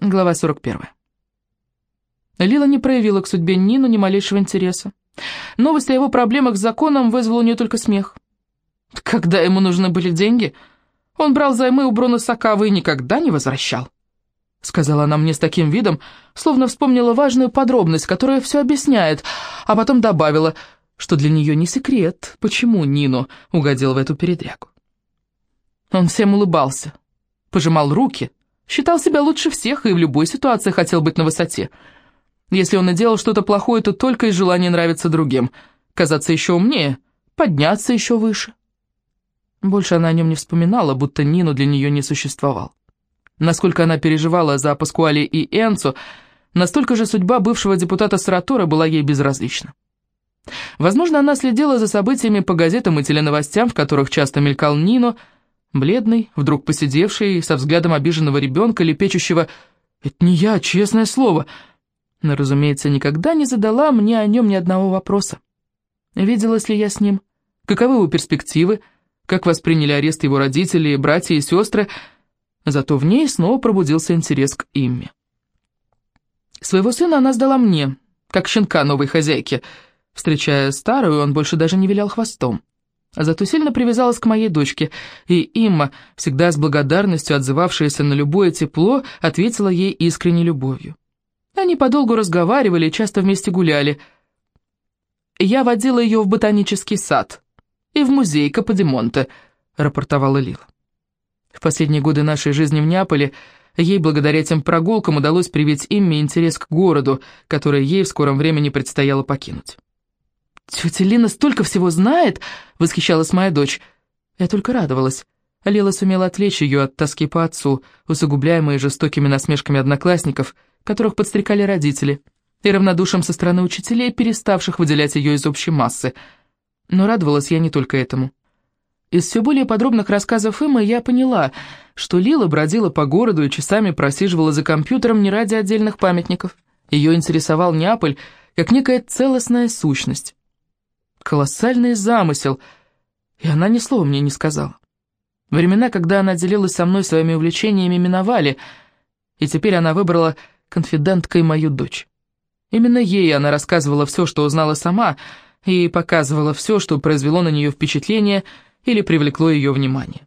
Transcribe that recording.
Глава 41. Лила не проявила к судьбе Нину ни малейшего интереса. Новость о его проблемах с законом вызвала у нее только смех. Когда ему нужны были деньги, он брал займы у Бруно Сакавы и никогда не возвращал. Сказала она мне с таким видом, словно вспомнила важную подробность, которая все объясняет, а потом добавила, что для нее не секрет, почему Нину угодил в эту передрягу. Он всем улыбался, пожимал руки, Считал себя лучше всех и в любой ситуации хотел быть на высоте. Если он и делал что-то плохое, то только из желания нравиться другим, казаться еще умнее, подняться еще выше. Больше она о нем не вспоминала, будто Нину для нее не существовал. Насколько она переживала за Паскуали и Энцу, настолько же судьба бывшего депутата Саратора была ей безразлична. Возможно, она следила за событиями по газетам и теленовостям, в которых часто мелькал Нино, Бледный, вдруг посидевший, со взглядом обиженного ребенка, лепечущего «Это не я, честное слово!» Но, разумеется, никогда не задала мне о нем ни одного вопроса. Виделась ли я с ним? Каковы его перспективы? Как восприняли арест его родители, братья и сестры? Зато в ней снова пробудился интерес к Имме. Своего сына она сдала мне, как щенка новой хозяйки. Встречая старую, он больше даже не вилял хвостом. Зато сильно привязалась к моей дочке, и Имма, всегда с благодарностью отзывавшаяся на любое тепло, ответила ей искренней любовью. Они подолгу разговаривали и часто вместе гуляли. «Я водила ее в ботанический сад и в музей Каподимонте», — рапортовала Лила. В последние годы нашей жизни в Неаполе ей, благодаря этим прогулкам, удалось привить Имме интерес к городу, который ей в скором времени предстояло покинуть. «Тетя Лина столько всего знает!» — восхищалась моя дочь. Я только радовалась. Лила сумела отвлечь ее от тоски по отцу, усугубляемой жестокими насмешками одноклассников, которых подстрекали родители, и равнодушием со стороны учителей, переставших выделять ее из общей массы. Но радовалась я не только этому. Из все более подробных рассказов Имы я поняла, что Лила бродила по городу и часами просиживала за компьютером не ради отдельных памятников. Ее интересовал Неаполь как некая целостная сущность. Колоссальный замысел, и она ни слова мне не сказала. Времена, когда она делилась со мной своими увлечениями, миновали, и теперь она выбрала конфиdenткой мою дочь. Именно ей она рассказывала все, что узнала сама, и показывала все, что произвело на нее впечатление или привлекло ее внимание.